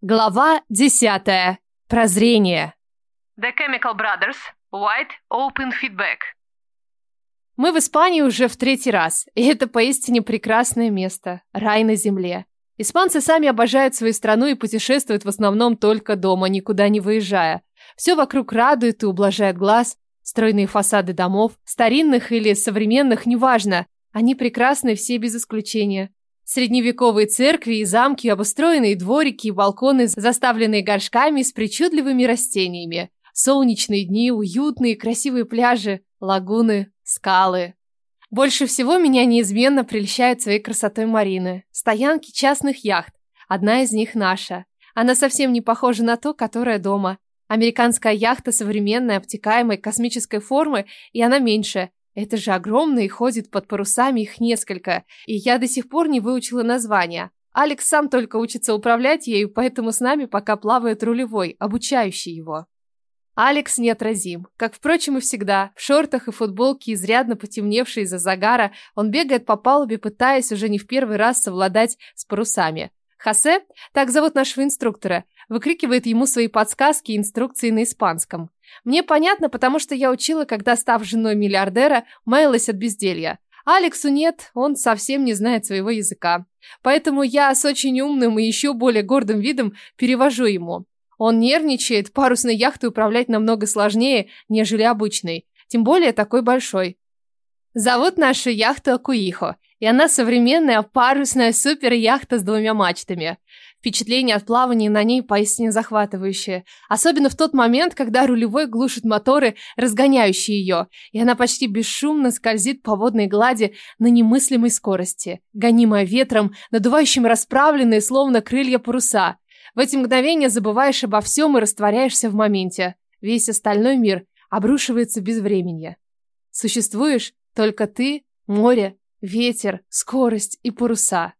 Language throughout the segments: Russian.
Глава десятая. Прозрение. The Chemical Brothers. White Open Feedback. Мы в Испании уже в третий раз, и это поистине прекрасное место. Рай на земле. Испанцы сами обожают свою страну и путешествуют в основном только дома, никуда не выезжая. Все вокруг радует и ублажает глаз. Стройные фасады домов, старинных или современных, неважно. Они прекрасны все без исключения. Средневековые церкви и замки, обустроенные дворики и балконы, заставленные горшками с причудливыми растениями. Солнечные дни, уютные красивые пляжи, лагуны, скалы. Больше всего меня неизменно прельщает своей красотой Марины. Стоянки частных яхт. Одна из них наша. Она совсем не похожа на ту, которая дома. Американская яхта современной, обтекаемой, космической формы, и она меньше, это же огромно и ходит под парусами их несколько, и я до сих пор не выучила название. Алекс сам только учится управлять ею, поэтому с нами пока плавает рулевой, обучающий его. Алекс неотразим. Как, впрочем, и всегда. В шортах и футболке, изрядно потемневшей из-за загара, он бегает по палубе, пытаясь уже не в первый раз совладать с парусами. Хосе, так зовут нашего инструктора, выкрикивает ему свои подсказки и инструкции на испанском. Мне понятно, потому что я учила, когда, став женой миллиардера, маялась от безделья. Алексу нет, он совсем не знает своего языка. Поэтому я с очень умным и еще более гордым видом перевожу ему. Он нервничает, парусной яхтой управлять намного сложнее, нежели обычной. Тем более такой большой. Зовут нашу яхту Акуихо, и она современная парусная супер-яхта с двумя мачтами. Впечатление от плавания на ней поистине захватывающее. Особенно в тот момент, когда рулевой глушит моторы, разгоняющие ее, и она почти бесшумно скользит по водной глади на немыслимой скорости, гонимая ветром, надувающим расправленные, словно крылья паруса. В эти мгновения забываешь обо всем и растворяешься в моменте. Весь остальной мир обрушивается без времени. Существуешь только ты, море, ветер, скорость и паруса.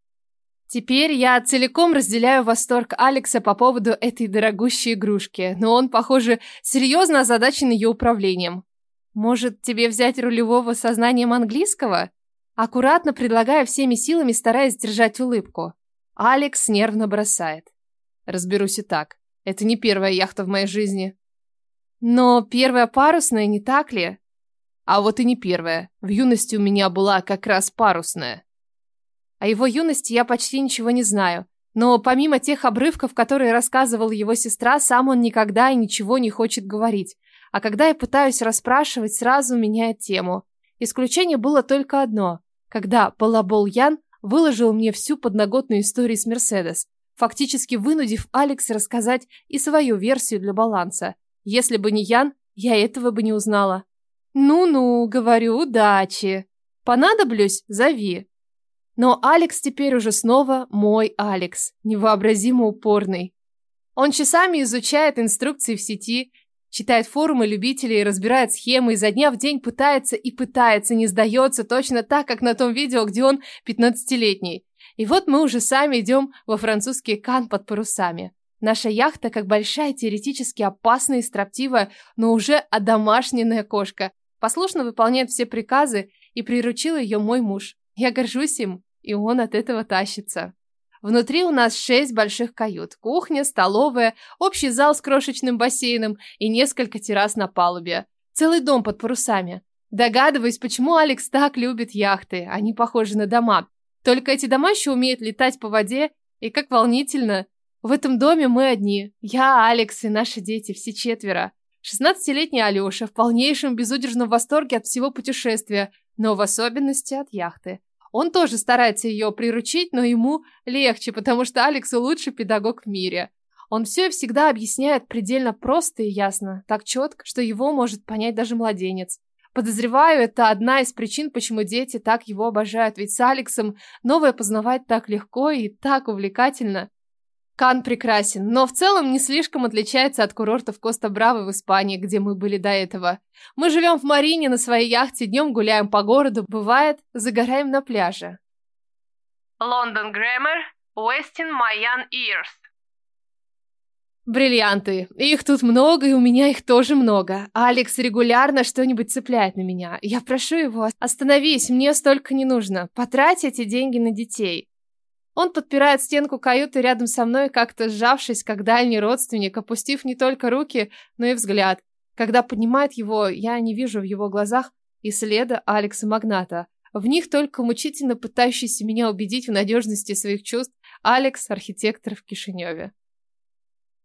Теперь я целиком разделяю восторг Алекса по поводу этой дорогущей игрушки, но он, похоже, серьезно озадачен ее управлением. Может, тебе взять рулевого сознанием английского? Аккуратно предлагая всеми силами, стараясь держать улыбку. Алекс нервно бросает. Разберусь и так. Это не первая яхта в моей жизни. Но первая парусная, не так ли? А вот и не первая. В юности у меня была как раз парусная. О его юности я почти ничего не знаю. Но помимо тех обрывков, которые рассказывала его сестра, сам он никогда и ничего не хочет говорить. А когда я пытаюсь расспрашивать, сразу меняет тему. Исключение было только одно. Когда Балабол Ян выложил мне всю подноготную историю с Мерседес, фактически вынудив Алекс рассказать и свою версию для баланса. Если бы не Ян, я этого бы не узнала. «Ну-ну», — говорю, — «удачи». «Понадоблюсь? Зови». Но Алекс теперь уже снова мой Алекс, невообразимо упорный. Он часами изучает инструкции в сети, читает форумы любителей, разбирает схемы, изо дня в день пытается и пытается, не сдается, точно так, как на том видео, где он 15-летний. И вот мы уже сами идем во французский кан под парусами. Наша яхта, как большая, теоретически опасная и строптивая, но уже одомашненная кошка, послушно выполняет все приказы, и приручил ее мой муж. Я горжусь им и он от этого тащится. Внутри у нас шесть больших кают, кухня, столовая, общий зал с крошечным бассейном и несколько террас на палубе. Целый дом под парусами. Догадываюсь, почему Алекс так любит яхты, они похожи на дома. Только эти дома еще умеют летать по воде, и как волнительно. В этом доме мы одни. Я, Алекс и наши дети, все четверо. Шестнадцатилетний Алеша в полнейшем безудержном восторге от всего путешествия, но в особенности от яхты. Он тоже старается ее приручить, но ему легче, потому что Алекс лучший педагог в мире. Он все и всегда объясняет предельно просто и ясно, так четко, что его может понять даже младенец. Подозреваю, это одна из причин, почему дети так его обожают, ведь с Алексом новое познавать так легко и так увлекательно. Кан прекрасен, но в целом не слишком отличается от курортов Коста-Браво в Испании, где мы были до этого. Мы живем в Марине на своей яхте, днем гуляем по городу, бывает, загораем на пляже. Лондон Грэммер, Westin Mayan Ears. Бриллианты. Их тут много, и у меня их тоже много. Алекс регулярно что-нибудь цепляет на меня. Я прошу его, остановись, мне столько не нужно. Потрать эти деньги на детей. Он подпирает стенку каюты рядом со мной, как-то сжавшись, как дальний родственник, опустив не только руки, но и взгляд. Когда поднимает его, я не вижу в его глазах и следа Алекса Магната. В них только мучительно пытающийся меня убедить в надежности своих чувств Алекс, архитектор в Кишиневе.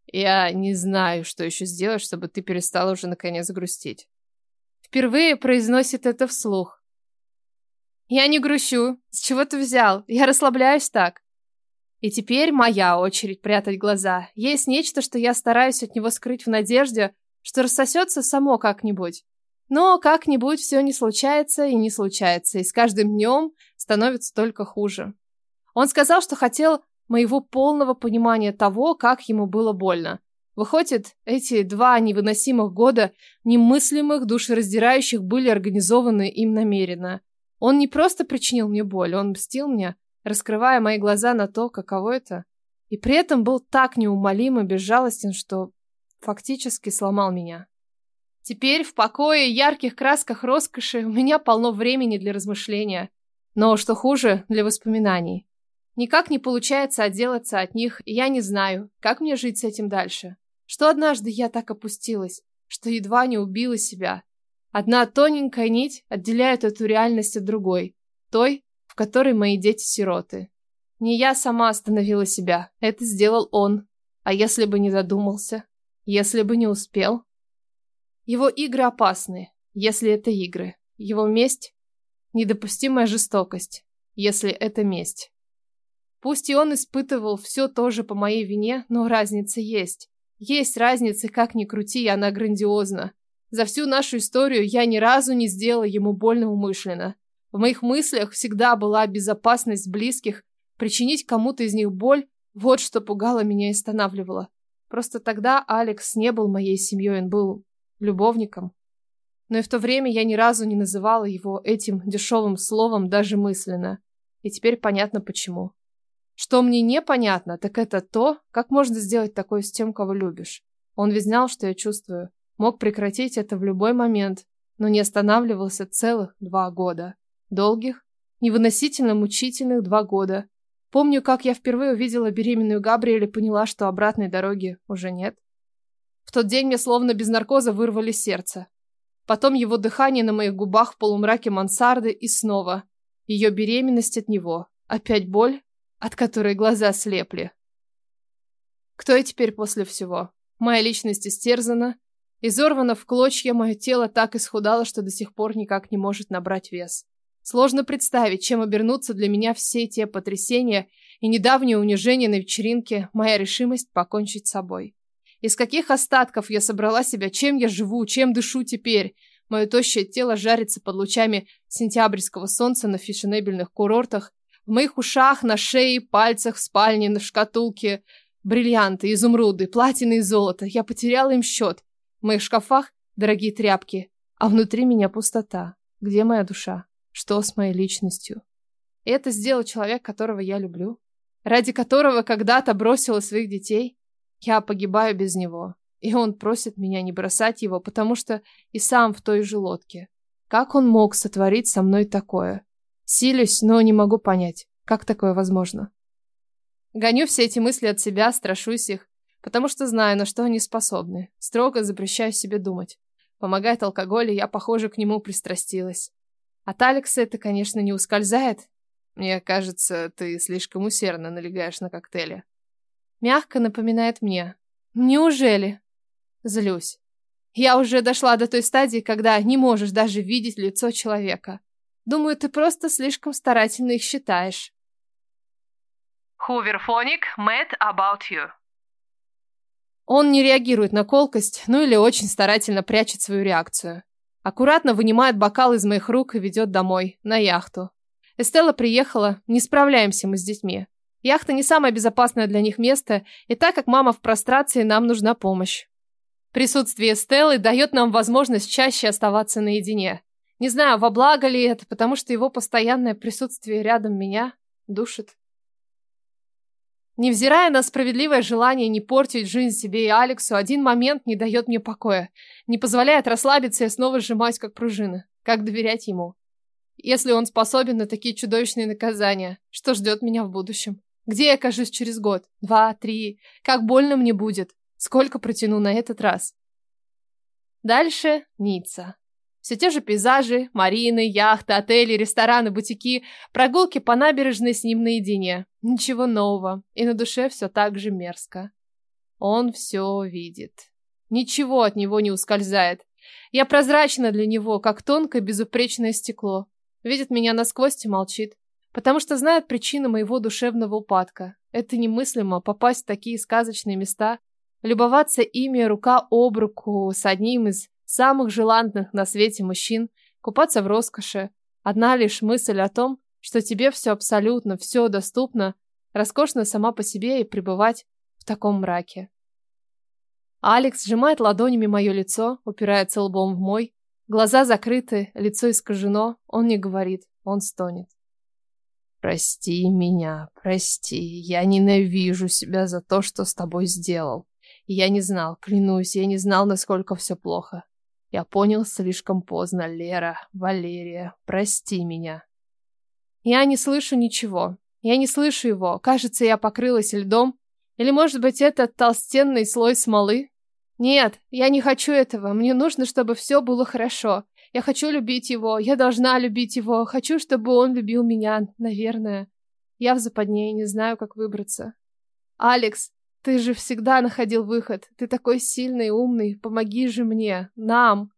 Я не знаю, что еще сделать, чтобы ты перестала уже наконец грустить. Впервые произносит это вслух. Я не грущу. С чего ты взял? Я расслабляюсь так. И теперь моя очередь прятать глаза. Есть нечто, что я стараюсь от него скрыть в надежде, что рассосется само как-нибудь. Но как-нибудь все не случается и не случается, и с каждым днем становится только хуже. Он сказал, что хотел моего полного понимания того, как ему было больно. Выходит, эти два невыносимых года, немыслимых, душераздирающих, были организованы им намеренно. Он не просто причинил мне боль, он мстил мне, раскрывая мои глаза на то, каково это. И при этом был так неумолим и безжалостен, что фактически сломал меня. Теперь в покое ярких красках роскоши у меня полно времени для размышления. Но, что хуже, для воспоминаний. Никак не получается отделаться от них, и я не знаю, как мне жить с этим дальше. Что однажды я так опустилась, что едва не убила себя. Одна тоненькая нить отделяет эту реальность от другой, той, в которой мои дети-сироты. Не я сама остановила себя, это сделал он. А если бы не задумался? Если бы не успел? Его игры опасны, если это игры. Его месть – недопустимая жестокость, если это месть. Пусть и он испытывал все тоже по моей вине, но разница есть. Есть разница, как ни крути, она грандиозна. За всю нашу историю я ни разу не сделала ему больно умышленно. В моих мыслях всегда была безопасность близких, причинить кому-то из них боль – вот что пугало меня и останавливало. Просто тогда Алекс не был моей семьей, он был любовником. Но и в то время я ни разу не называла его этим дешевым словом даже мысленно. И теперь понятно почему. Что мне непонятно, так это то, как можно сделать такое с тем, кого любишь. Он ведь знал, что я чувствую. Мог прекратить это в любой момент, но не останавливался целых два года. Долгих, невыносительно мучительных два года. Помню, как я впервые увидела беременную Габриэль и поняла, что обратной дороги уже нет. В тот день мне словно без наркоза вырвали сердце. Потом его дыхание на моих губах в полумраке мансарды и снова. Ее беременность от него. Опять боль, от которой глаза слепли. Кто я теперь после всего? Моя личность истерзана, изорвана в клочья, мое тело так исхудало, что до сих пор никак не может набрать вес. Сложно представить, чем обернутся для меня все те потрясения и недавнее унижение на вечеринке, моя решимость покончить с собой. Из каких остатков я собрала себя, чем я живу, чем дышу теперь? Мое тощее тело жарится под лучами сентябрьского солнца на фешенебельных курортах. В моих ушах, на шее, пальцах, в спальне, на шкатулке. Бриллианты, изумруды, платины и золото. Я потеряла им счет. В моих шкафах дорогие тряпки. А внутри меня пустота. Где моя душа? Что с моей личностью? И это сделал человек, которого я люблю. Ради которого когда-то бросила своих детей. Я погибаю без него. И он просит меня не бросать его, потому что и сам в той же лодке. Как он мог сотворить со мной такое? Силюсь, но не могу понять, как такое возможно. Гоню все эти мысли от себя, страшусь их, потому что знаю, на что они способны. Строго запрещаю себе думать. Помогает алкоголь, и я, похоже, к нему пристрастилась. От Алекса это, конечно, не ускользает. Мне кажется, ты слишком усердно налегаешь на коктейли. Мягко напоминает мне. Неужели? Злюсь. Я уже дошла до той стадии, когда не можешь даже видеть лицо человека. Думаю, ты просто слишком старательно их считаешь. Хуверфоник, mad about you. Он не реагирует на колкость, ну или очень старательно прячет свою реакцию. Аккуратно вынимает бокал из моих рук и ведет домой, на яхту. Эстелла приехала, не справляемся мы с детьми. Яхта не самое безопасное для них место, и так как мама в прострации, нам нужна помощь. Присутствие Стеллы дает нам возможность чаще оставаться наедине. Не знаю, во благо ли это, потому что его постоянное присутствие рядом меня душит. Невзирая на справедливое желание не портить жизнь себе и Алексу, один момент не дает мне покоя. Не позволяет расслабиться и снова сжимать как пружина. Как доверять ему? Если он способен на такие чудовищные наказания, что ждет меня в будущем? Где я окажусь через год? Два, три? Как больно мне будет? Сколько протяну на этот раз? Дальше Ницца. Все те же пейзажи, марины, яхты, отели, рестораны, бутики, прогулки по набережной с ним наедине. Ничего нового, и на душе все так же мерзко. Он все видит. Ничего от него не ускользает. Я прозрачна для него, как тонкое безупречное стекло. Видит меня насквозь и молчит, потому что знает причину моего душевного упадка. Это немыслимо попасть в такие сказочные места, любоваться ими рука об руку с одним из самых желанных на свете мужчин, купаться в роскоши. Одна лишь мысль о том, что тебе все абсолютно, все доступно, роскошно сама по себе и пребывать в таком мраке. Алекс сжимает ладонями мое лицо, упирается лбом в мой, Глаза закрыты, лицо искажено, он не говорит, он стонет. Прости меня, прости, я ненавижу себя за то, что с тобой сделал. Я не знал, клянусь, я не знал, насколько все плохо. Я понял слишком поздно, Лера, Валерия, прости меня. Я не слышу ничего. Я не слышу его. Кажется, я покрылась льдом. Или, может быть, это толстенный слой смолы, нет, я не хочу этого. Мне нужно, чтобы все было хорошо. Я хочу любить его. Я должна любить его. Хочу, чтобы он любил меня, наверное. Я в западне и не знаю, как выбраться. Алекс, ты же всегда находил выход. Ты такой сильный и умный. Помоги же мне. Нам.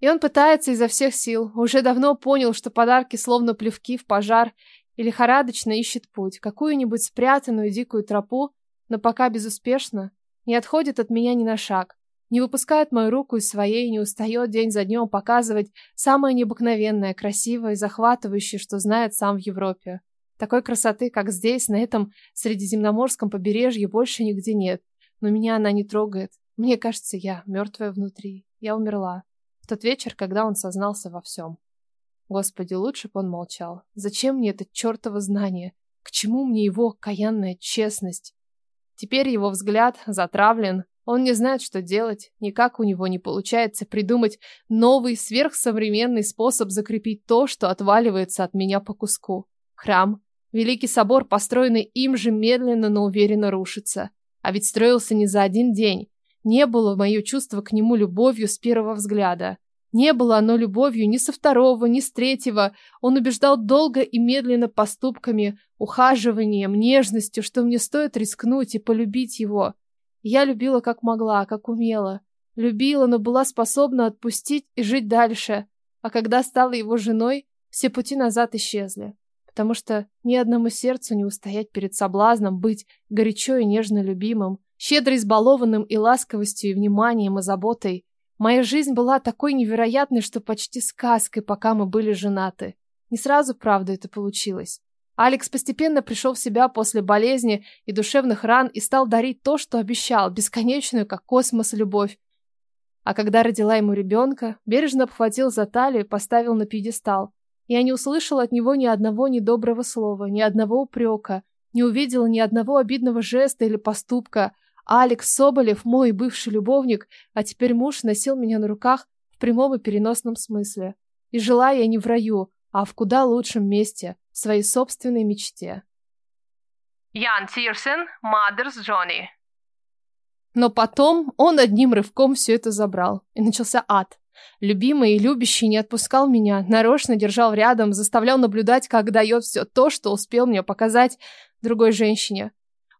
И он пытается изо всех сил. Уже давно понял, что подарки словно плевки в пожар и лихорадочно ищет путь. Какую-нибудь спрятанную дикую тропу, но пока безуспешно не отходит от меня ни на шаг, не выпускает мою руку из своей, не устает день за днем показывать самое необыкновенное, красивое и захватывающее, что знает сам в Европе. Такой красоты, как здесь, на этом средиземноморском побережье, больше нигде нет. Но меня она не трогает. Мне кажется, я мертвая внутри. Я умерла. В тот вечер, когда он сознался во всем. Господи, лучше бы он молчал. Зачем мне это чертово знание? К чему мне его каянная честность? Теперь его взгляд затравлен. Он не знает, что делать. Никак у него не получается придумать новый сверхсовременный способ закрепить то, что отваливается от меня по куску. Храм. Великий собор, построенный им же, медленно, но уверенно рушится. А ведь строился не за один день. Не было мое чувство к нему любовью с первого взгляда. Не было оно любовью ни со второго, ни с третьего. Он убеждал долго и медленно поступками, ухаживанием, нежностью, что мне стоит рискнуть и полюбить его. Я любила как могла, как умела. Любила, но была способна отпустить и жить дальше. А когда стала его женой, все пути назад исчезли. Потому что ни одному сердцу не устоять перед соблазном быть горячо и нежно любимым, щедро избалованным и ласковостью, и вниманием, и заботой. Моя жизнь была такой невероятной, что почти сказкой, пока мы были женаты. Не сразу, правда, это получилось. Алекс постепенно пришел в себя после болезни и душевных ран и стал дарить то, что обещал, бесконечную, как космос, любовь. А когда родила ему ребенка, бережно обхватил за талию и поставил на пьедестал. Я не услышала от него ни одного недоброго слова, ни одного упрека, не увидела ни одного обидного жеста или поступка, Алекс Соболев, мой бывший любовник, а теперь муж, носил меня на руках в прямом и переносном смысле. И жила я не в раю, а в куда лучшем месте, в своей собственной мечте. Ян Тирсен, Мадерс Джонни. Но потом он одним рывком все это забрал, и начался ад. Любимый и любящий не отпускал меня, нарочно держал рядом, заставлял наблюдать, как дает все то, что успел мне показать другой женщине.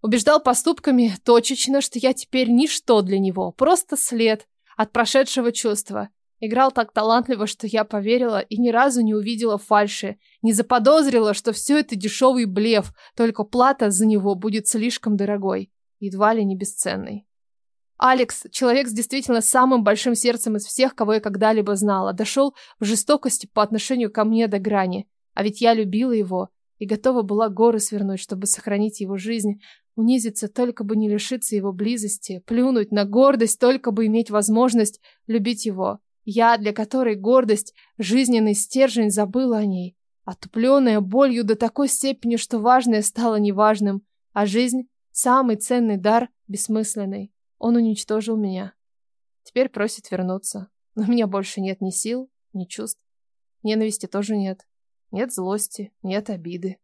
Убеждал поступками точечно, что я теперь ничто для него, просто след от прошедшего чувства. Играл так талантливо, что я поверила и ни разу не увидела фальши, не заподозрила, что все это дешевый блеф, только плата за него будет слишком дорогой, едва ли не бесценной. Алекс, человек с действительно самым большим сердцем из всех, кого я когда-либо знала, дошел в жестокости по отношению ко мне до грани. А ведь я любила его и готова была горы свернуть, чтобы сохранить его жизнь, Унизиться только бы не лишиться его близости, плюнуть на гордость только бы иметь возможность любить его. Я, для которой гордость, жизненный стержень, забыла о ней. Отупленная болью до такой степени, что важное стало неважным, а жизнь, самый ценный дар, бессмысленный. Он уничтожил меня. Теперь просит вернуться. Но у меня больше нет ни сил, ни чувств. Ненависти тоже нет. Нет злости, нет обиды.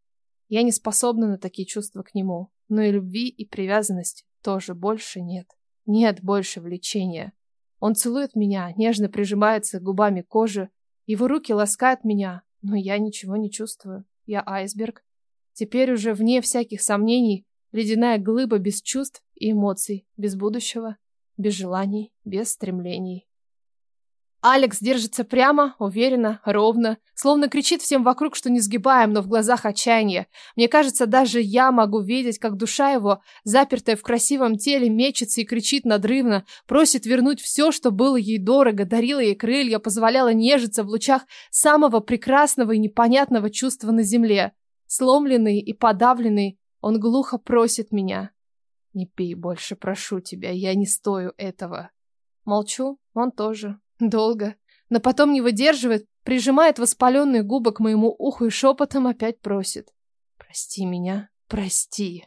Я не способна на такие чувства к нему. Но и любви, и привязанности тоже больше нет. Нет больше влечения. Он целует меня, нежно прижимается губами к коже. Его руки ласкают меня, но я ничего не чувствую. Я айсберг. Теперь уже вне всяких сомнений, ледяная глыба без чувств и эмоций, без будущего, без желаний, без стремлений. Алекс держится прямо, уверенно, ровно, словно кричит всем вокруг, что не сгибаем, но в глазах отчаяние. Мне кажется, даже я могу видеть, как душа его, запертая в красивом теле, мечется и кричит надрывно, просит вернуть все, что было ей дорого, дарила ей крылья, позволяла нежиться в лучах самого прекрасного и непонятного чувства на земле. Сломленный и подавленный, он глухо просит меня. «Не пей больше, прошу тебя, я не стою этого». Молчу, он тоже. Долго. Но потом не выдерживает, прижимает воспаленные губы к моему уху и шепотом опять просит. «Прости меня, прости».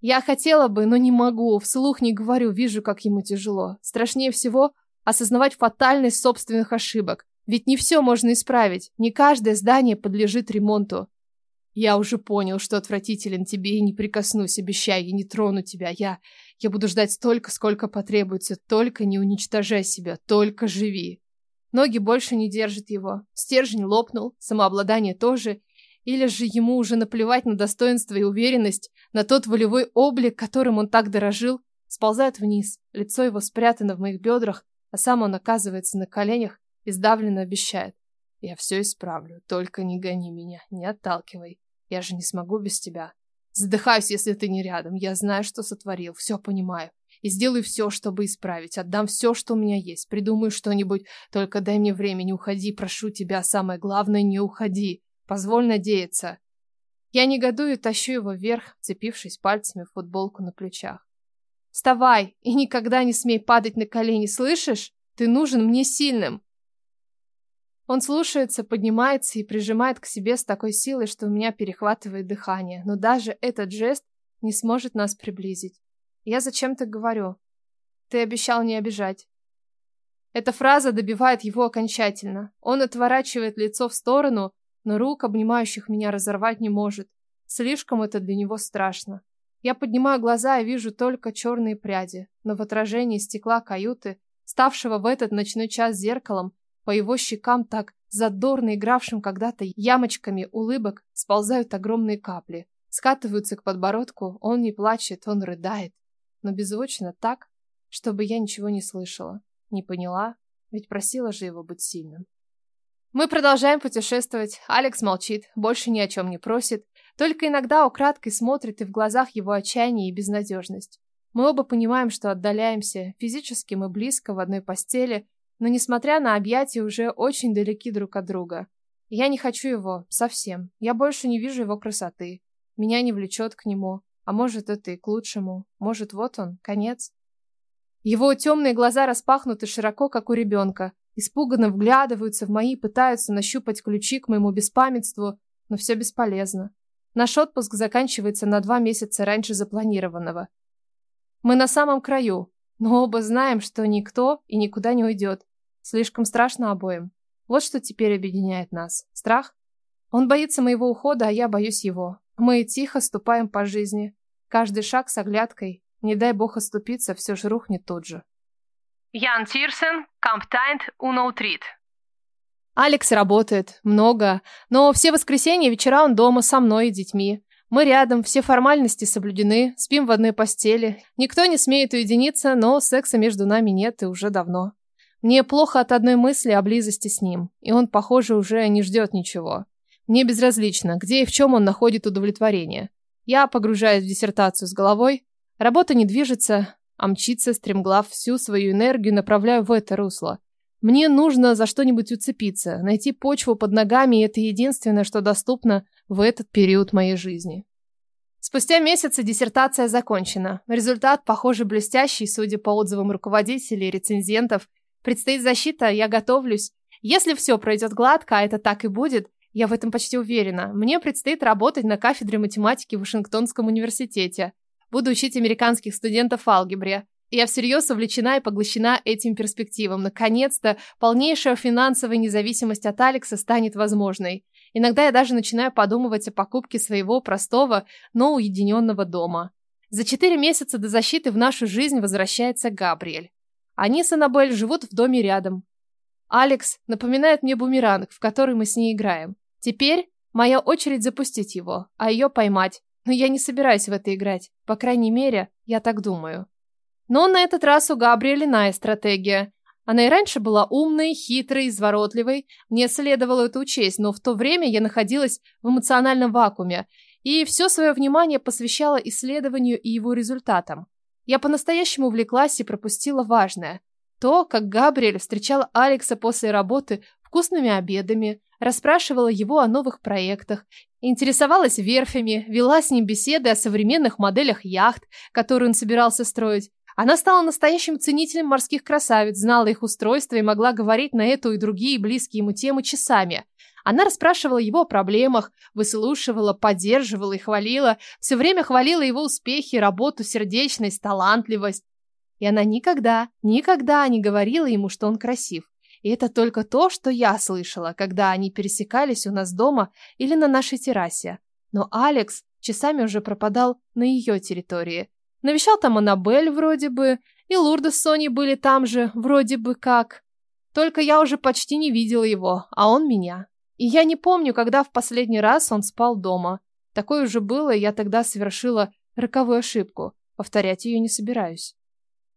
Я хотела бы, но не могу, вслух не говорю, вижу, как ему тяжело. Страшнее всего осознавать фатальность собственных ошибок. Ведь не все можно исправить, не каждое здание подлежит ремонту. Я уже понял, что отвратителен тебе и не прикоснусь, обещаю, я не трону тебя. Я... я буду ждать столько, сколько потребуется. Только не уничтожай себя, только живи. Ноги больше не держат его. Стержень лопнул, самообладание тоже. Или же ему уже наплевать на достоинство и уверенность, на тот волевой облик, которым он так дорожил, сползает вниз. Лицо его спрятано в моих бедрах, а сам он оказывается на коленях и сдавленно обещает. Я все исправлю, только не гони меня, не отталкивай. Я же не смогу без тебя. Задыхаюсь, если ты не рядом. Я знаю, что сотворил, все понимаю. И сделаю все, чтобы исправить. Отдам все, что у меня есть. Придумаю что-нибудь. Только дай мне время, не уходи, прошу тебя. Самое главное, не уходи. Позволь надеяться. Я негодую тащу его вверх, цепившись пальцами в футболку на плечах. Вставай и никогда не смей падать на колени, слышишь? Ты нужен мне сильным. Он слушается, поднимается и прижимает к себе с такой силой, что у меня перехватывает дыхание. Но даже этот жест не сможет нас приблизить. Я зачем-то говорю. Ты обещал не обижать. Эта фраза добивает его окончательно. Он отворачивает лицо в сторону, но рук, обнимающих меня, разорвать не может. Слишком это для него страшно. Я поднимаю глаза и вижу только черные пряди, но в отражении стекла каюты, ставшего в этот ночной час зеркалом, по его щекам, так задорно игравшим когда-то ямочками улыбок, сползают огромные капли. Скатываются к подбородку, он не плачет, он рыдает. Но беззвучно так, чтобы я ничего не слышала. Не поняла, ведь просила же его быть сильным. Мы продолжаем путешествовать. Алекс молчит, больше ни о чем не просит, только иногда украдкой смотрит и в глазах его отчаяние и безнадежность. Мы оба понимаем, что отдаляемся. Физически мы близко в одной постели, но, несмотря на объятия, уже очень далеки друг от друга. Я не хочу его, совсем. Я больше не вижу его красоты. Меня не влечет к нему. А может, это и к лучшему. Может, вот он, конец. Его темные глаза распахнуты широко, как у ребенка. Испуганно вглядываются в мои, пытаются нащупать ключи к моему беспамятству, но все бесполезно. Наш отпуск заканчивается на два месяца раньше запланированного. Мы на самом краю, но оба знаем, что никто и никуда не уйдет. Слишком страшно обоим. Вот что теперь объединяет нас. Страх? Он боится моего ухода, а я боюсь его. Мы тихо ступаем по жизни. Каждый шаг с оглядкой. Не дай бог оступиться, все же рухнет тут же. Ян Тирсен, Камптайнт, Уноутрит. Алекс работает, много, но все воскресенья вечера он дома со мной и детьми. Мы рядом, все формальности соблюдены, спим в одной постели. Никто не смеет уединиться, но секса между нами нет и уже давно. Мне плохо от одной мысли о близости с ним, и он, похоже, уже не ждет ничего. Мне безразлично, где и в чем он находит удовлетворение. Я погружаюсь в диссертацию с головой, работа не движется, а мчится, стремглав всю свою энергию направляю в это русло. Мне нужно за что-нибудь уцепиться, найти почву под ногами, и это единственное, что доступно в этот период моей жизни. Спустя месяцы диссертация закончена. Результат, похоже, блестящий, судя по отзывам руководителей и рецензентов, Предстоит защита, я готовлюсь. Если все пройдет гладко, а это так и будет, я в этом почти уверена, мне предстоит работать на кафедре математики в Вашингтонском университете. Буду учить американских студентов алгебре. Я всерьез увлечена и поглощена этим перспективам. Наконец-то полнейшая финансовая независимость от Алекса станет возможной. Иногда я даже начинаю подумывать о покупке своего простого, но уединенного дома. За четыре месяца до защиты в нашу жизнь возвращается Габриэль. Они с Аннабель живут в доме рядом. Алекс напоминает мне бумеранг, в который мы с ней играем. Теперь моя очередь запустить его, а ее поймать. Но я не собираюсь в это играть. По крайней мере, я так думаю. Но на этот раз у Габриэля иная стратегия. Она и раньше была умной, хитрой, изворотливой. Мне следовало это учесть, но в то время я находилась в эмоциональном вакууме и все свое внимание посвящала исследованию и его результатам. Я по-настоящему увлеклась и пропустила важное. То, как Габриэль встречала Алекса после работы вкусными обедами, расспрашивала его о новых проектах, интересовалась верфями, вела с ним беседы о современных моделях яхт, которые он собирался строить. Она стала настоящим ценителем морских красавиц, знала их устройство и могла говорить на эту и другие близкие ему темы часами. Она расспрашивала его о проблемах, выслушивала, поддерживала и хвалила, все время хвалила его успехи, работу, сердечность, талантливость. И она никогда, никогда не говорила ему, что он красив. И это только то, что я слышала, когда они пересекались у нас дома или на нашей террасе. Но Алекс часами уже пропадал на ее территории. Навещал там Аннабель вроде бы, и Лурда с Соней были там же, вроде бы как. Только я уже почти не видела его, а он меня. И я не помню, когда в последний раз он спал дома. Такое уже было, я тогда совершила роковую ошибку. Повторять ее не собираюсь.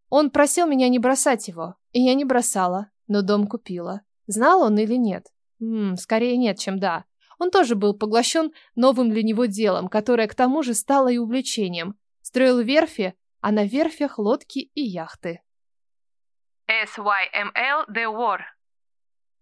Он просил меня не бросать его, и я не бросала, но дом купила. Знал он или нет? М скорее нет, чем да. Он тоже был поглощен новым для него делом, которое к тому же стало и увлечением. Строил верфи, а на верфях лодки и яхты. SYML The War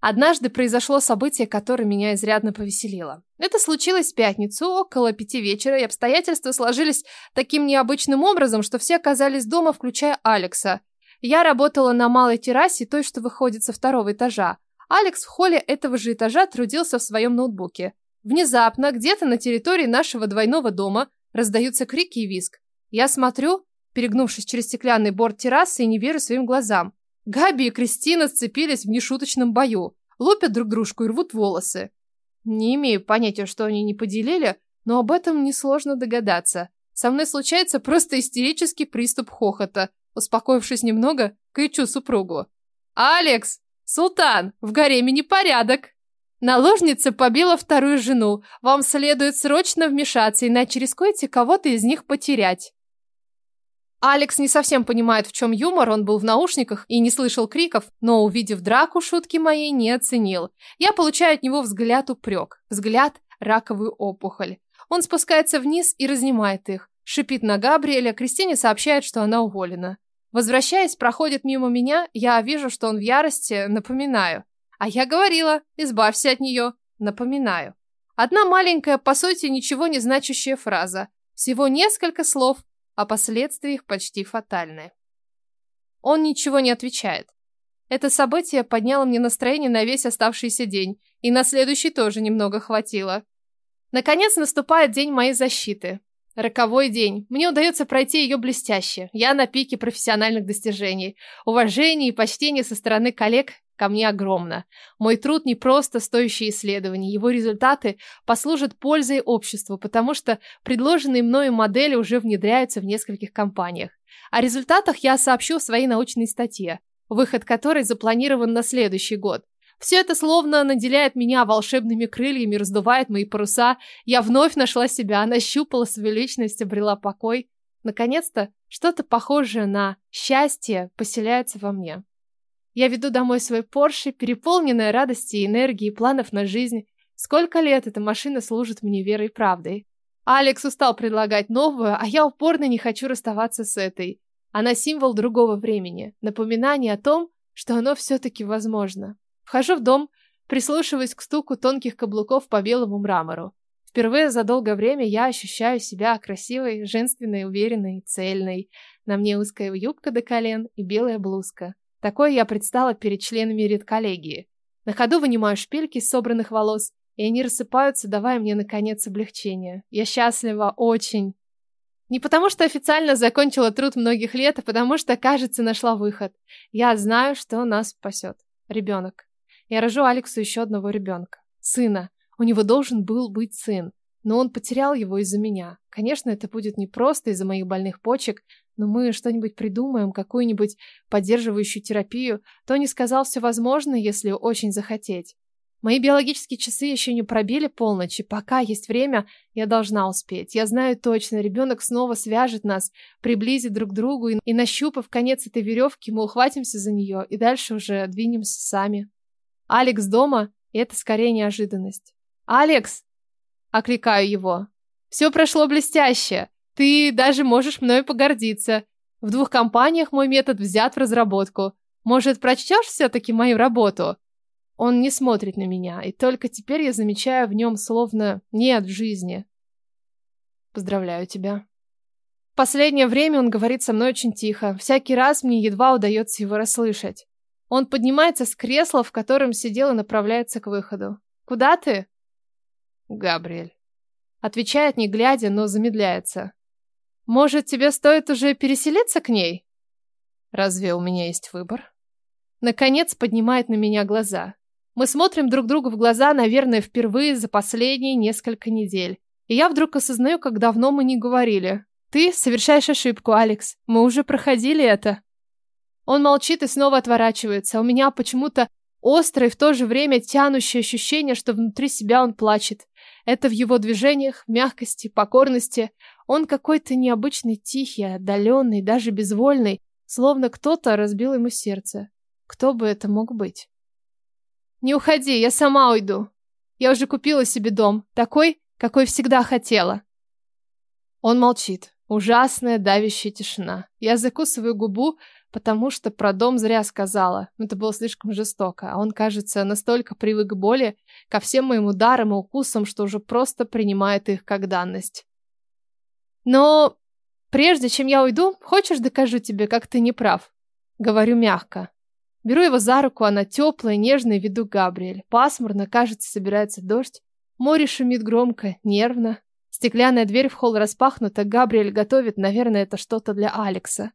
Однажды произошло событие, которое меня изрядно повеселило. Это случилось в пятницу, около пяти вечера, и обстоятельства сложились таким необычным образом, что все оказались дома, включая Алекса. Я работала на малой террасе, той, что выходит со второго этажа. Алекс в холле этого же этажа трудился в своем ноутбуке. Внезапно, где-то на территории нашего двойного дома, раздаются крики и визг. Я смотрю, перегнувшись через стеклянный борт террасы, и не верю своим глазам. Габи и Кристина сцепились в нешуточном бою, лупят друг дружку и рвут волосы. Не имею понятия, что они не поделили, но об этом несложно догадаться. Со мной случается просто истерический приступ хохота. Успокоившись немного, кричу супругу. «Алекс! Султан! В гареме непорядок!» Наложница побила вторую жену. Вам следует срочно вмешаться, иначе рискуете кого-то из них потерять. Алекс не совсем понимает, в чем юмор, он был в наушниках и не слышал криков, но, увидев драку, шутки моей не оценил. Я получаю от него взгляд упрек, взгляд раковую опухоль. Он спускается вниз и разнимает их. Шипит на Габриэля, Кристине сообщает, что она уволена. Возвращаясь, проходит мимо меня, я вижу, что он в ярости, напоминаю. А я говорила, избавься от нее, напоминаю. Одна маленькая, по сути, ничего не значащая фраза. Всего несколько слов, а последствия их почти фатальны. Он ничего не отвечает. Это событие подняло мне настроение на весь оставшийся день, и на следующий тоже немного хватило. Наконец наступает день моей защиты. Роковой день. Мне удается пройти ее блестяще. Я на пике профессиональных достижений. Уважение и почтение со стороны коллег ко мне огромно. Мой труд не просто стоящие исследования, его результаты послужат пользой обществу, потому что предложенные мною модели уже внедряются в нескольких компаниях. О результатах я сообщу в своей научной статье, выход которой запланирован на следующий год. Все это словно наделяет меня волшебными крыльями, раздувает мои паруса. Я вновь нашла себя, нащупала свою личность, обрела покой. Наконец-то что-то похожее на счастье поселяется во мне. Я веду домой свой Порше, переполненная радости и энергии, планов на жизнь. Сколько лет эта машина служит мне верой и правдой. Алекс устал предлагать новую, а я упорно не хочу расставаться с этой. Она символ другого времени, напоминание о том, что оно все-таки возможно. Вхожу в дом, прислушиваясь к стуку тонких каблуков по белому мрамору. Впервые за долгое время я ощущаю себя красивой, женственной, уверенной, цельной. На мне узкая юбка до колен и белая блузка. Такое я предстала перед членами редколлегии. На ходу вынимаю шпильки из собранных волос, и они рассыпаются, давая мне, наконец, облегчение. Я счастлива очень. Не потому, что официально закончила труд многих лет, а потому что, кажется, нашла выход. Я знаю, что нас спасет. Ребенок. Я рожу Алексу еще одного ребенка. Сына. У него должен был быть сын, но он потерял его из-за меня. Конечно, это будет не просто из-за моих больных почек, но мы что-нибудь придумаем, какую-нибудь поддерживающую терапию. Тони сказал все возможно, если очень захотеть. Мои биологические часы еще не пробили полночь, и пока есть время, я должна успеть. Я знаю точно, ребенок снова свяжет нас, приблизит друг к другу, и, и нащупав конец этой веревки, мы ухватимся за нее, и дальше уже двинемся сами. Алекс дома, и это скорее неожиданность. «Алекс!» — окликаю его. «Все прошло блестяще. Ты даже можешь мной погордиться. В двух компаниях мой метод взят в разработку. Может, прочтешь все-таки мою работу?» Он не смотрит на меня, и только теперь я замечаю в нем словно нет жизни. Поздравляю тебя. В последнее время он говорит со мной очень тихо. Всякий раз мне едва удается его расслышать. Он поднимается с кресла, в котором сидел, и направляется к выходу. «Куда ты?» «Габриэль». Отвечает, не глядя, но замедляется. «Может, тебе стоит уже переселиться к ней?» «Разве у меня есть выбор?» Наконец поднимает на меня глаза. Мы смотрим друг другу в глаза, наверное, впервые за последние несколько недель. И я вдруг осознаю, как давно мы не говорили. Ты совершаешь ошибку, Алекс. Мы уже проходили это. Он молчит и снова отворачивается. У меня почему-то острое и в то же время тянущее ощущение, что внутри себя он плачет. Это в его движениях, мягкости, покорности. Он какой-то необычный, тихий, отдаленный, даже безвольный, словно кто-то разбил ему сердце. Кто бы это мог быть? Не уходи, я сама уйду. Я уже купила себе дом, такой, какой всегда хотела. Он молчит. Ужасная давящая тишина. Я закусываю губу, потому что про дом зря сказала. Это было слишком жестоко. А он, кажется, настолько привык к боли, ко всем моим ударам и укусам, что уже просто принимает их как данность. Но прежде чем я уйду, хочешь докажу тебе, как ты не прав? Говорю мягко. Беру его за руку, она теплая, нежная, веду Габриэль. Пасмурно, кажется, собирается дождь. Море шумит громко, нервно. Стеклянная дверь в холл распахнута, Габриэль готовит, наверное, это что-то для Алекса.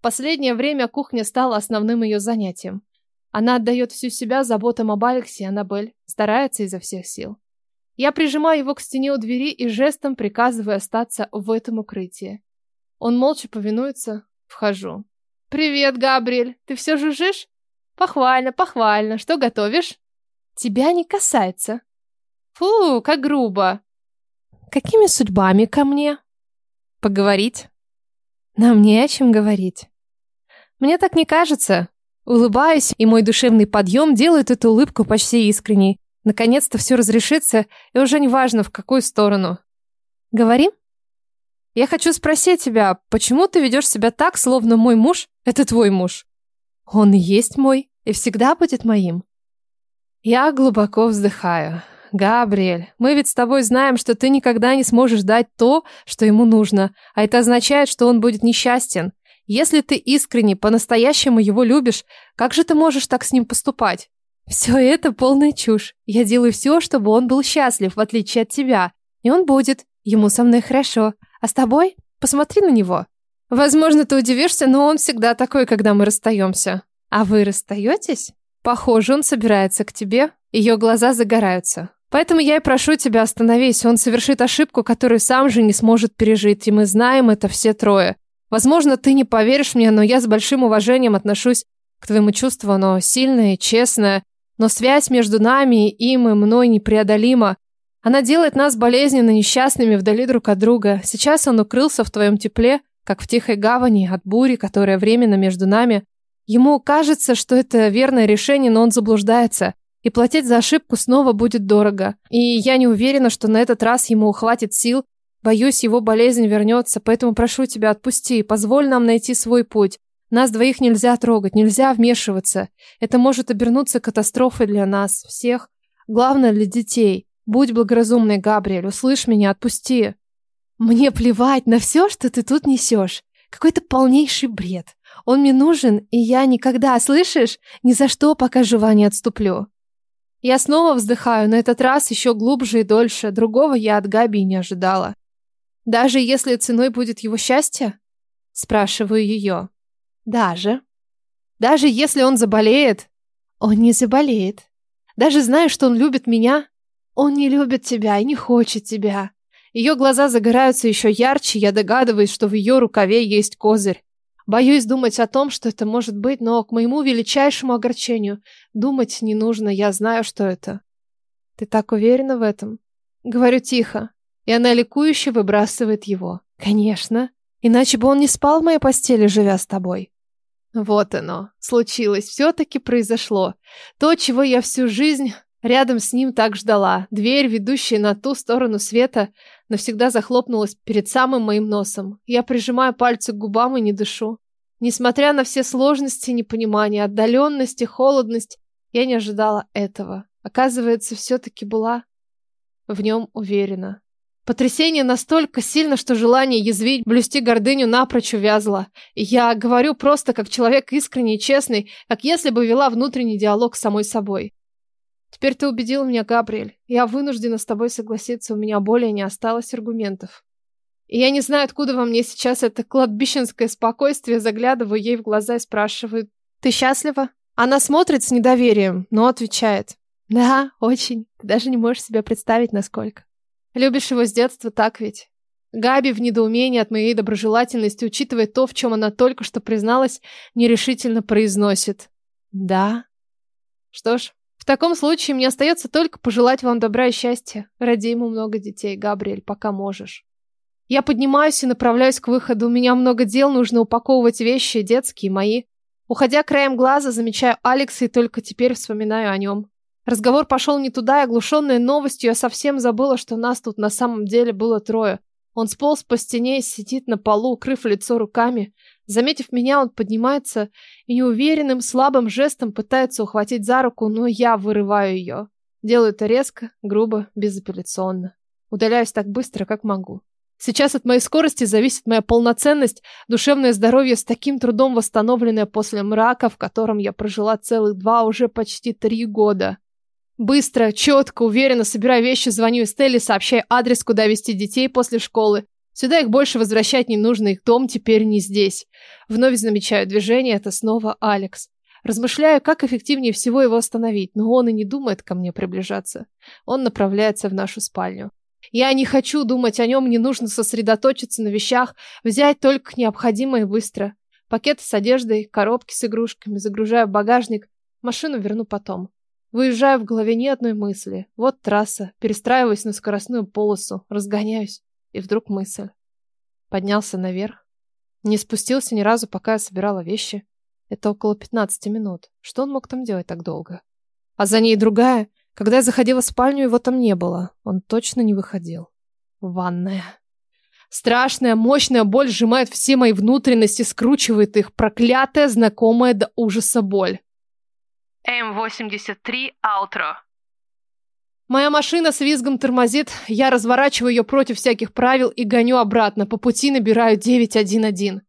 Последнее время кухня стала основным ее занятием. Она отдает всю себя заботам об Алексе и Аннабель, старается изо всех сил. Я прижимаю его к стене у двери и жестом приказываю остаться в этом укрытии. Он молча повинуется, вхожу. «Привет, Габриэль, ты все жужжишь?» Похвально, похвально. Что готовишь? Тебя не касается. Фу, как грубо. Какими судьбами ко мне? Поговорить? Нам не о чем говорить. Мне так не кажется. Улыбаюсь, и мой душевный подъем делает эту улыбку почти искренней. Наконец-то все разрешится, и уже не важно, в какую сторону. Говорим? Я хочу спросить тебя, почему ты ведешь себя так, словно мой муж — это твой муж? Он и есть мой и всегда будет моим. Я глубоко вздыхаю. Габриэль, мы ведь с тобой знаем, что ты никогда не сможешь дать то, что ему нужно, а это означает, что он будет несчастен. Если ты искренне, по-настоящему его любишь, как же ты можешь так с ним поступать? Все это полная чушь. Я делаю все, чтобы он был счастлив, в отличие от тебя. И он будет. Ему со мной хорошо. А с тобой? Посмотри на него. Возможно, ты удивишься, но он всегда такой, когда мы расстаемся. «А вы расстаетесь?» «Похоже, он собирается к тебе». Ее глаза загораются. «Поэтому я и прошу тебя, остановись. Он совершит ошибку, которую сам же не сможет пережить, и мы знаем это все трое. Возможно, ты не поверишь мне, но я с большим уважением отношусь к твоему чувству. Оно сильное честное, но связь между нами, им и мной непреодолима. Она делает нас болезненно несчастными вдали друг от друга. Сейчас он укрылся в твоем тепле, как в тихой гавани, от бури, которая временно между нами. Ему кажется, что это верное решение, но он заблуждается. И платить за ошибку снова будет дорого. И я не уверена, что на этот раз ему хватит сил. Боюсь, его болезнь вернется, поэтому прошу тебя, отпусти, позволь нам найти свой путь. Нас двоих нельзя трогать, нельзя вмешиваться. Это может обернуться катастрофой для нас всех. Главное для детей. Будь благоразумной, Габриэль, услышь меня, отпусти. Мне плевать на все, что ты тут несешь. Какой-то полнейший бред. Он мне нужен, и я никогда, слышишь, ни за что пока жива не отступлю. Я снова вздыхаю, на этот раз еще глубже и дольше. Другого я от Габи не ожидала. Даже если ценой будет его счастье? Спрашиваю ее. Даже. Даже если он заболеет? Он не заболеет. Даже зная, что он любит меня, Он не любит тебя и не хочет тебя. Ее глаза загораются еще ярче, я догадываюсь, что в ее рукаве есть козырь. Боюсь думать о том, что это может быть, но к моему величайшему огорчению думать не нужно, я знаю, что это. Ты так уверена в этом? Говорю тихо, и она ликующе выбрасывает его. Конечно, иначе бы он не спал в моей постели, живя с тобой. Вот оно, случилось, все-таки произошло. То, чего я всю жизнь рядом с ним так ждала. Дверь, ведущая на ту сторону света, навсегда захлопнулась перед самым моим носом. Я прижимаю пальцы к губам и не дышу. Несмотря на все сложности, непонимание, отдаленность и холодность, я не ожидала этого. Оказывается, все-таки была в нем уверена. Потрясение настолько сильно, что желание язвить, блюсти гордыню напрочь увязло. Я говорю просто как человек искренний и честный, как если бы вела внутренний диалог с самой собой. Теперь ты убедил меня, Габриэль. Я вынуждена с тобой согласиться, у меня более не осталось аргументов. И я не знаю, откуда во мне сейчас это кладбищенское спокойствие, заглядываю ей в глаза и спрашиваю, ты счастлива? Она смотрит с недоверием, но отвечает. Да, очень. Ты даже не можешь себе представить, насколько. Любишь его с детства, так ведь? Габи в недоумении от моей доброжелательности, учитывая то, в чем она только что призналась, нерешительно произносит. Да. Что ж, в таком случае мне остается только пожелать вам добра и счастья. Роди ему много детей, Габриэль, пока можешь. Я поднимаюсь и направляюсь к выходу. У меня много дел, нужно упаковывать вещи, детские, мои. Уходя краем глаза, замечаю Алекса и только теперь вспоминаю о нем. Разговор пошел не туда, и оглушенная новостью, я совсем забыла, что нас тут на самом деле было трое. Он сполз по стене и сидит на полу, укрыв лицо руками. Заметив меня, он поднимается и неуверенным, слабым жестом пытается ухватить за руку, но я вырываю ее. Делаю это резко, грубо, безапелляционно. Удаляюсь так быстро, как могу. Сейчас от моей скорости зависит моя полноценность, душевное здоровье с таким трудом восстановленное после мрака, в котором я прожила целых два, уже почти три года. Быстро, четко, уверенно собираю вещи, звоню Эстелле, сообщаю адрес, куда вести детей после школы. Сюда их больше возвращать не нужно, их дом теперь не здесь. Вновь замечаю движение, это снова Алекс. Размышляю, как эффективнее всего его остановить, но он и не думает ко мне приближаться. Он направляется в нашу спальню. Я не хочу думать о нем, мне нужно сосредоточиться на вещах, взять только необходимое быстро. Пакеты с одеждой, коробки с игрушками, загружаю в багажник, машину верну потом. Выезжаю в голове ни одной мысли. Вот трасса, перестраиваюсь на скоростную полосу, разгоняюсь. И вдруг мысль. Поднялся наверх. Не спустился ни разу, пока я собирала вещи. Это около 15 минут. Что он мог там делать так долго? А за ней другая. Когда я заходила в спальню, его там не было. Он точно не выходил. Ванная. Страшная, мощная боль сжимает все мои внутренности, скручивает их. Проклятая, знакомая до ужаса боль. М83 Outro. Моя машина с визгом тормозит, я разворачиваю ее против всяких правил и гоню обратно, по пути набираю 911.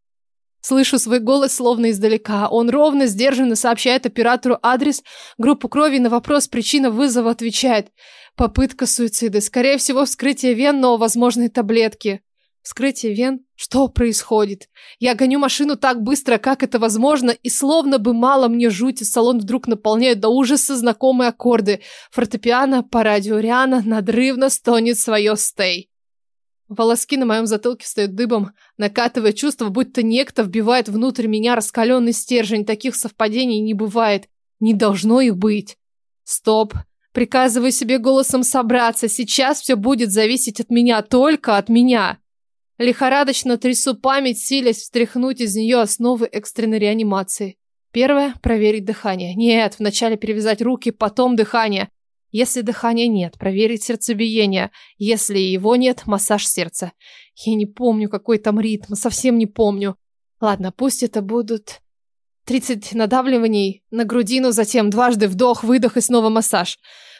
Слышу свой голос словно издалека. Он ровно, сдержанно сообщает оператору адрес, группу крови на вопрос причина вызова отвечает. Попытка суицида. Скорее всего, вскрытие вен, но возможные таблетки. Вскрытие вен? Что происходит? Я гоню машину так быстро, как это возможно, и словно бы мало мне жути, салон вдруг наполняет до ужаса знакомые аккорды. Фортепиано по радио Риана надрывно стонет свое стей. Волоски на моем затылке встают дыбом, накатывая чувство, будто некто вбивает внутрь меня раскаленный стержень. Таких совпадений не бывает. Не должно их быть. Стоп. Приказываю себе голосом собраться. Сейчас все будет зависеть от меня, только от меня. Лихорадочно трясу память, силясь встряхнуть из нее основы экстренной реанимации. Первое – проверить дыхание. Нет, вначале перевязать руки, потом дыхание. Если дыхания нет, проверить сердцебиение. Если его нет, массаж сердца. Я не помню, какой там ритм, совсем не помню. Ладно, пусть это будут 30 надавливаний на грудину, затем дважды вдох, выдох и снова массаж.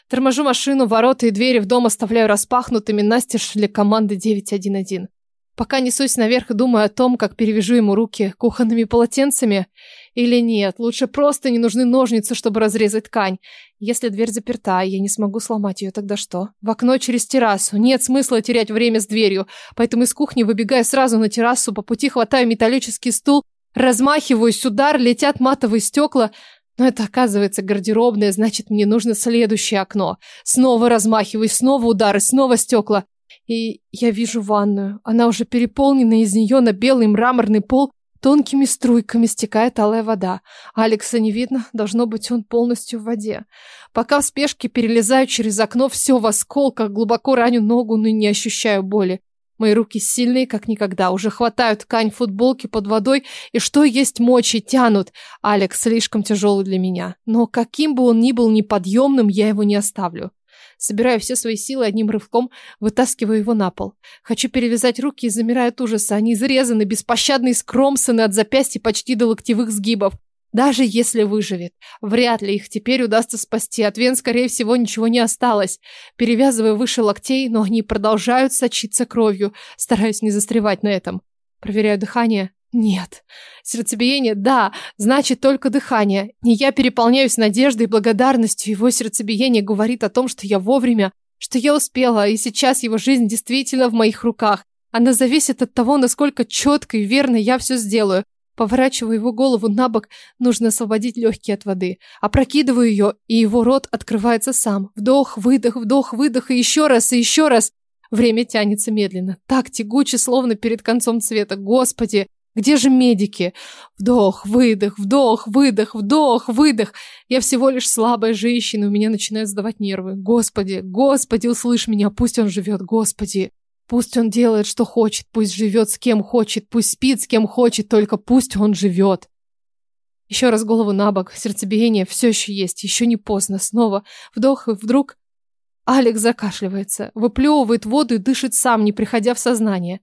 Торможу машину, ворота и двери в дом оставляю распахнутыми настежь для команды 911. Пока несусь наверх думаю о том, как перевяжу ему руки кухонными полотенцами или нет. Лучше просто не нужны ножницы, чтобы разрезать ткань. Если дверь заперта, я не смогу сломать ее, тогда что? В окно через террасу. Нет смысла терять время с дверью. Поэтому из кухни выбегаю сразу на террасу, по пути хватаю металлический стул, размахиваюсь, удар, летят матовые стекла. Но это оказывается гардеробная, значит, мне нужно следующее окно. Снова размахиваюсь, снова удары, снова стекла. И я вижу ванную. Она уже переполнена, из нее на белый мраморный пол тонкими струйками стекает алая вода. Алекса не видно, должно быть, он полностью в воде. Пока в спешке перелезаю через окно, все в осколках, глубоко раню ногу, но не ощущаю боли. Мои руки сильные, как никогда, уже хватают ткань футболки под водой и что есть мочи тянут. Алекс слишком тяжелый для меня. Но каким бы он ни был неподъемным, я его не оставлю. Собираю все свои силы одним рывком, вытаскиваю его на пол. Хочу перевязать руки и замираю от ужаса. Они изрезаны, беспощадно скромсаны от запястья почти до локтевых сгибов. Даже если выживет, вряд ли их теперь удастся спасти. От вен, скорее всего, ничего не осталось. Перевязываю выше локтей, но они продолжают сочиться кровью. Стараюсь не застревать на этом. Проверяю дыхание. Нет. Сердцебиение? Да. Значит, только дыхание. Не я переполняюсь надеждой и благодарностью. Его сердцебиение говорит о том, что я вовремя, что я успела, и сейчас его жизнь действительно в моих руках. Она зависит от того, насколько четко и верно я все сделаю. Поворачиваю его голову на бок, нужно освободить легкие от воды. Опрокидываю ее, и его рот открывается сам. Вдох, выдох, вдох, выдох, и еще раз, и еще раз. Время тянется медленно, так тягуче, словно перед концом цвета. Господи, где же медики? Вдох, выдох, вдох, выдох, вдох, выдох. Я всего лишь слабая женщина, у меня начинают сдавать нервы. Господи, Господи, услышь меня, пусть он живет, Господи. Пусть он делает, что хочет, пусть живет с кем хочет, пусть спит с кем хочет, только пусть он живет. Еще раз голову на бок, сердцебиение все еще есть, еще не поздно. Снова вдох, и вдруг Алекс закашливается, выплевывает воду и дышит сам, не приходя в сознание.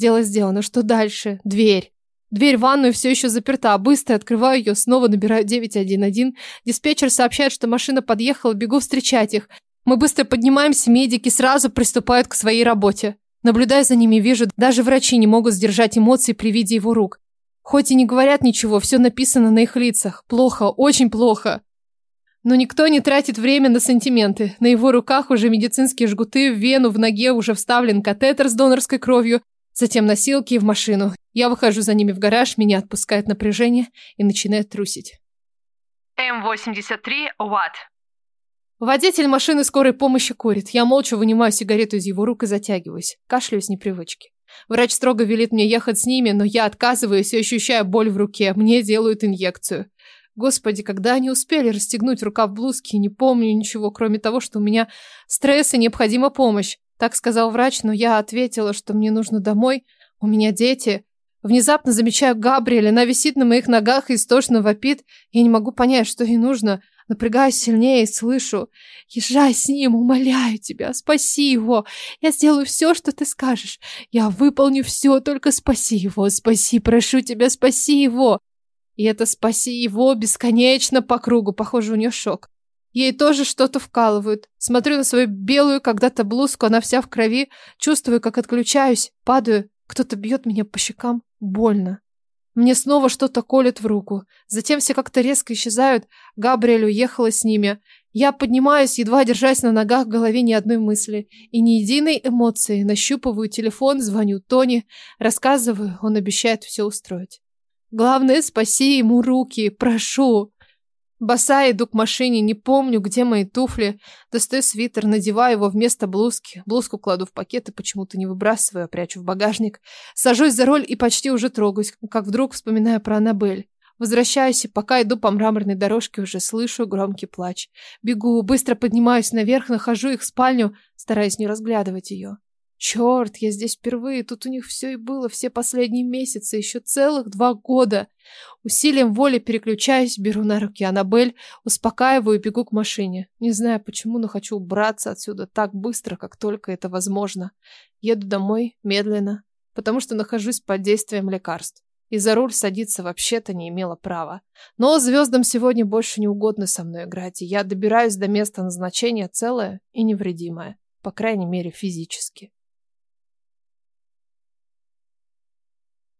Дело сделано. Что дальше? Дверь. Дверь в ванную все еще заперта. Быстро открываю ее, снова набираю 911. Диспетчер сообщает, что машина подъехала, бегу встречать их. Мы быстро поднимаемся, медики сразу приступают к своей работе. Наблюдая за ними, вижу, даже врачи не могут сдержать эмоции при виде его рук. Хоть и не говорят ничего, все написано на их лицах. Плохо, очень плохо. Но никто не тратит время на сантименты. На его руках уже медицинские жгуты, в вену, в ноге уже вставлен катетер с донорской кровью, затем носилки и в машину. Я выхожу за ними в гараж, меня отпускает напряжение и начинает трусить. М83 Ватт. Водитель машины скорой помощи курит. Я молча вынимаю сигарету из его рук и затягиваюсь. Кашляю с непривычки. Врач строго велит мне ехать с ними, но я отказываюсь и ощущаю боль в руке. Мне делают инъекцию. Господи, когда они успели расстегнуть рукав блузки, не помню ничего, кроме того, что у меня стресс и необходима помощь. Так сказал врач, но я ответила, что мне нужно домой. У меня дети. Внезапно замечаю Габриэль, она висит на моих ногах и истошно вопит. Я не могу понять, что ей нужно. Напрягаюсь сильнее и слышу. Езжай с ним, умоляю тебя, спаси его. Я сделаю все, что ты скажешь. Я выполню все, только спаси его, спаси, прошу тебя, спаси его. И это спаси его бесконечно по кругу. Похоже, у нее шок. Ей тоже что-то вкалывают. Смотрю на свою белую когда-то блузку, она вся в крови. Чувствую, как отключаюсь, падаю. Кто-то бьет меня по щекам. Больно. Мне снова что-то колет в руку. Затем все как-то резко исчезают. Габриэль уехала с ними. Я поднимаюсь, едва держась на ногах, в голове ни одной мысли. И ни единой эмоции. Нащупываю телефон, звоню Тони. Рассказываю, он обещает все устроить. Главное, спаси ему руки, прошу. Босая иду к машине, не помню, где мои туфли. Достаю свитер, надеваю его вместо блузки. Блузку кладу в пакет и почему-то не выбрасываю, а прячу в багажник. Сажусь за руль и почти уже трогаюсь, как вдруг вспоминаю про Аннабель. Возвращаюсь, и пока иду по мраморной дорожке, уже слышу громкий плач. Бегу, быстро поднимаюсь наверх, нахожу их в спальню, стараясь не разглядывать ее. Черт, я здесь впервые, тут у них все и было все последние месяцы, еще целых два года. Усилием воли переключаюсь, беру на руки Аннабель, успокаиваю и бегу к машине. Не знаю почему, но хочу убраться отсюда так быстро, как только это возможно. Еду домой, медленно, потому что нахожусь под действием лекарств. И за руль садиться вообще-то не имела права. Но звездам сегодня больше не угодно со мной играть, и я добираюсь до места назначения целая и невредимая, по крайней мере физически.